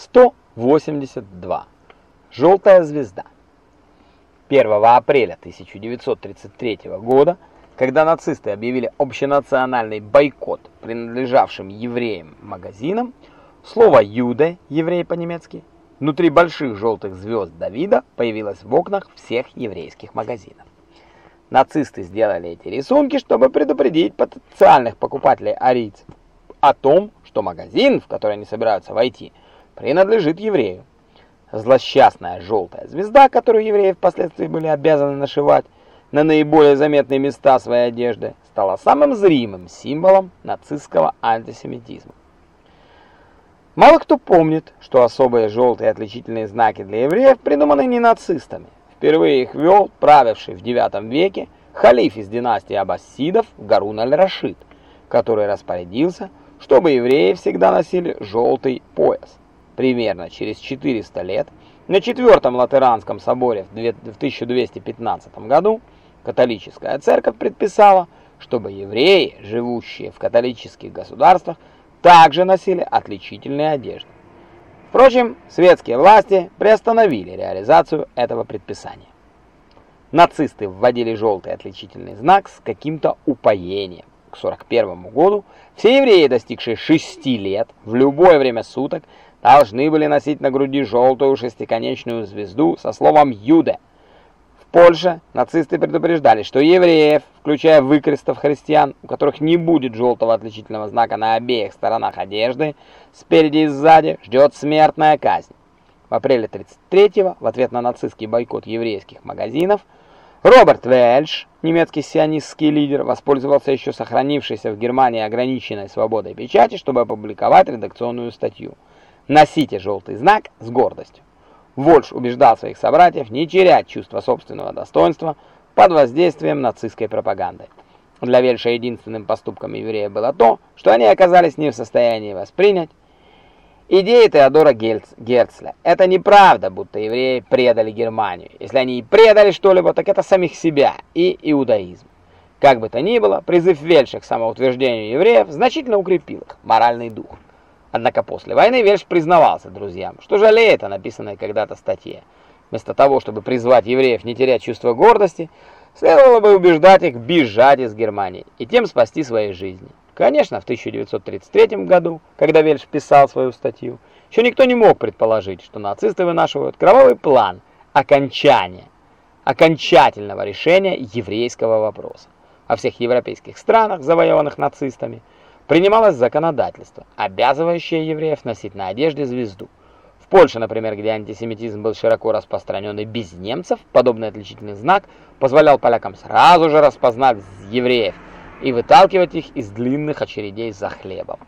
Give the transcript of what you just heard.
182. Желтая звезда. 1 апреля 1933 года, когда нацисты объявили общенациональный бойкот принадлежавшим евреям магазинам, слово «юде» — еврей по-немецки, внутри больших желтых звезд Давида появилось в окнах всех еврейских магазинов. Нацисты сделали эти рисунки, чтобы предупредить потенциальных покупателей арийцев о том, что магазин, в который они собираются войти, принадлежит еврею. Злосчастная желтая звезда, которую евреи впоследствии были обязаны нашивать на наиболее заметные места своей одежды, стала самым зримым символом нацистского антисемитизма. Мало кто помнит, что особые желтые отличительные знаки для евреев придуманы не нацистами. Впервые их ввел правивший в IX веке халиф из династии аббасидов Гарун аль-Рашид, который распорядился, чтобы евреи всегда носили желтый пояс. Примерно через 400 лет на Четвертом Латеранском соборе в 1215 году католическая церковь предписала, чтобы евреи, живущие в католических государствах, также носили отличительные одежды. Впрочем, светские власти приостановили реализацию этого предписания. Нацисты вводили желтый отличительный знак с каким-то упоением. К 41 году все евреи, достигшие 6 лет, в любое время суток должны были носить на груди желтую шестиконечную звезду со словом «Юде». В Польше нацисты предупреждали, что евреев, включая выкрестов христиан, у которых не будет желтого отличительного знака на обеих сторонах одежды, спереди и сзади, ждет смертная казнь. В апреле 33-го, в ответ на нацистский бойкот еврейских магазинов, Роберт Вельш, немецкий сионистский лидер, воспользовался еще сохранившейся в Германии ограниченной свободой печати, чтобы опубликовать редакционную статью – Носите желтый знак с гордостью. Вольш убеждал своих собратьев не терять чувство собственного достоинства под воздействием нацистской пропаганды. Для Вельша единственным поступком еврея было то, что они оказались не в состоянии воспринять идеи Теодора Герцля. Это неправда, будто евреи предали Германию. Если они и предали что-либо, так это самих себя и иудаизм. Как бы то ни было, призыв Вельша к самоутверждению евреев значительно укрепил их моральный дух. Однако после войны Вельш признавался друзьям, что жалеет о написанной когда-то статье. Вместо того, чтобы призвать евреев не терять чувство гордости, следовало бы убеждать их бежать из Германии и тем спасти свои жизни. Конечно, в 1933 году, когда Вельш писал свою статью, еще никто не мог предположить, что нацисты вынашивают кровавый план окончания, окончательного решения еврейского вопроса. Во всех европейских странах, завоеванных нацистами, принималось законодательство, обязывающее евреев носить на одежде звезду. В Польше, например, где антисемитизм был широко распространен и без немцев, подобный отличительный знак позволял полякам сразу же распознать евреев и выталкивать их из длинных очередей за хлебом.